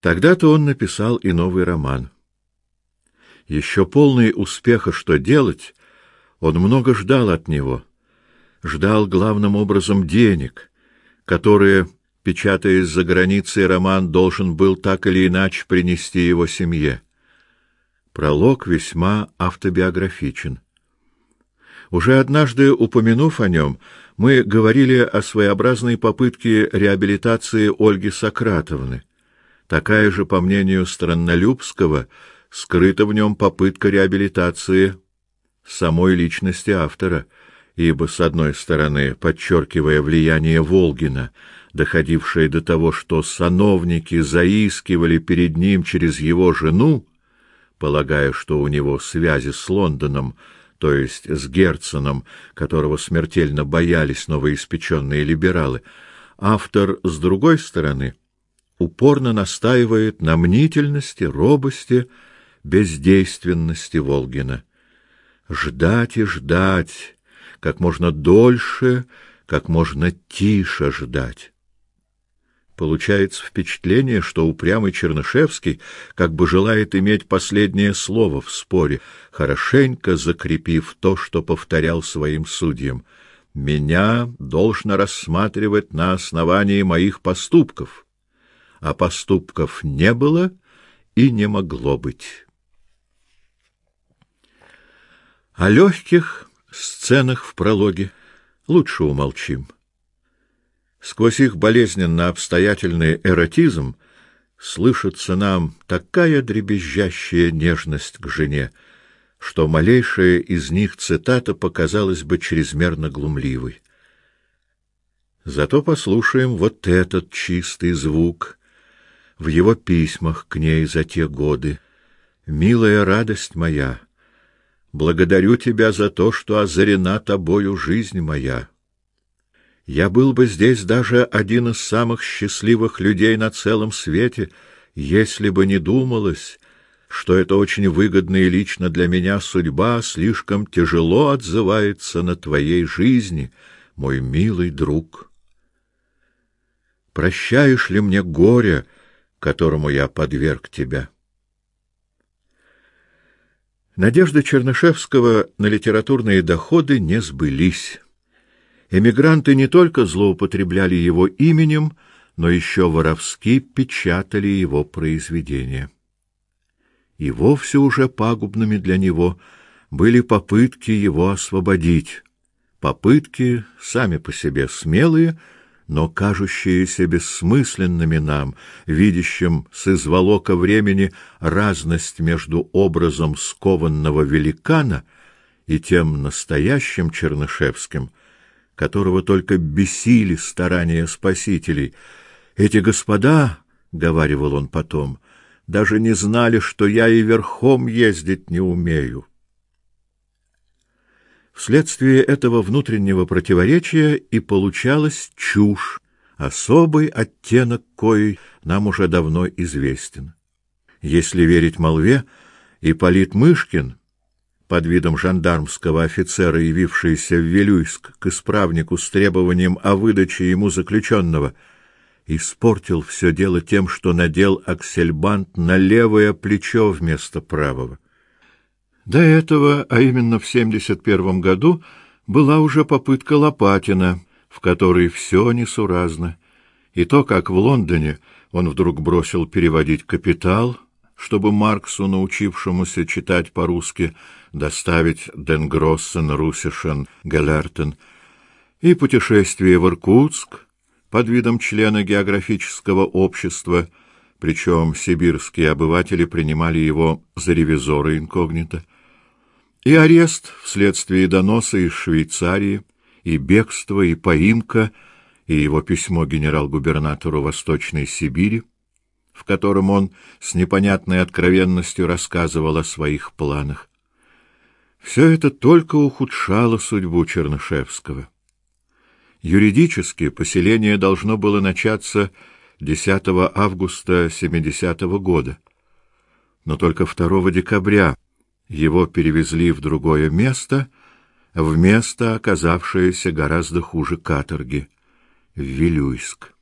Тогда-то он написал и новый роман. Еще полный успеха «Что делать?» он много ждал от него. Ждал главным образом денег, которые, печатаясь за границей, роман должен был так или иначе принести его семье. Пролог весьма автобиографичен. Уже однажды упомянув о нем, мы говорили о своеобразной попытке реабилитации Ольги Сократовны. Такая же, по мнению Страннолюбского, скрыта в нем попытка реабилитации самой личности автора, ибо с одной стороны, подчеркивая влияние Волгина, доходившее до того, что сановники заискивали перед ним через его жену, полагая, что у него связи с Лондоном, то есть с Герценом, которого смертельно боялись новоиспеченные либералы, автор, с другой стороны, упорно настаивает на мнительности, робости, бездейственности Волгина. Ждать и ждать, как можно дольше, как можно тише ждать. Получается впечатление, что упрямый Чернышевский как бы желает иметь последнее слово в споре, хорошенько закрепив то, что повторял своим судьям. Меня должно рассматривать на основании моих поступков, а поступков не было и не могло быть. О легких сценах в прологе лучше умолчим. Сквозь их болезненно обстоятельный эротизм слышится нам такая дребезжащая нежность к жене, что малейшая из них цитата показалась бы чрезмерно глумливой. Зато послушаем вот этот чистый звук в его письмах к ней за те годы. «Милая радость моя, благодарю тебя за то, что озарена тобою жизнь моя». Я был бы здесь даже один из самых счастливых людей на целом свете, если бы не думалось, что это очень выгодная лично для меня судьба слишком тяжело отзывается на твоей жизни, мой милый друг. Прощаешь ли мне горе, которому я подверг тебя? Надежды Чернышевского на литературные доходы не сбылись. Эмигранты не только злоупотребляли его именем, но еще воровски печатали его произведения. И вовсе уже пагубными для него были попытки его освободить. Попытки сами по себе смелые, но кажущиеся бессмысленными нам, видящим с изволока времени разность между образом скованного великана и тем настоящим Чернышевским, которого только бесили старания спасителей. Эти господа, говаривал он потом, даже не знали, что я и верхом ездить не умею. Вследствие этого внутреннего противоречия и получалась чушь, особый оттенок коей нам уже давно известен. Если верить молве, Ипполит Мышкин под видом жандармского офицера, явившийся в Вилюйск к исправнику с требованием о выдаче ему заключенного, испортил все дело тем, что надел аксельбант на левое плечо вместо правого. До этого, а именно в 71 году, была уже попытка Лопатина, в которой все несуразно. И то, как в Лондоне он вдруг бросил переводить «Капитал», чтобы Марксу, научившемуся читать по-русски, доставить Денгроссен, Русишен, Гелертен, и путешествие в Иркутск под видом члена географического общества, причем сибирские обыватели принимали его за ревизора инкогнито, и арест вследствие доноса из Швейцарии, и бегство, и поимка, и его письмо генерал-губернатору Восточной Сибири, в котором он с непонятной откровенностью рассказывал о своих планах. Все это только ухудшало судьбу Чернышевского. Юридически поселение должно было начаться 10 августа 70 -го года, но только 2 декабря его перевезли в другое место, в место, оказавшееся гораздо хуже каторги, в Вилюйск.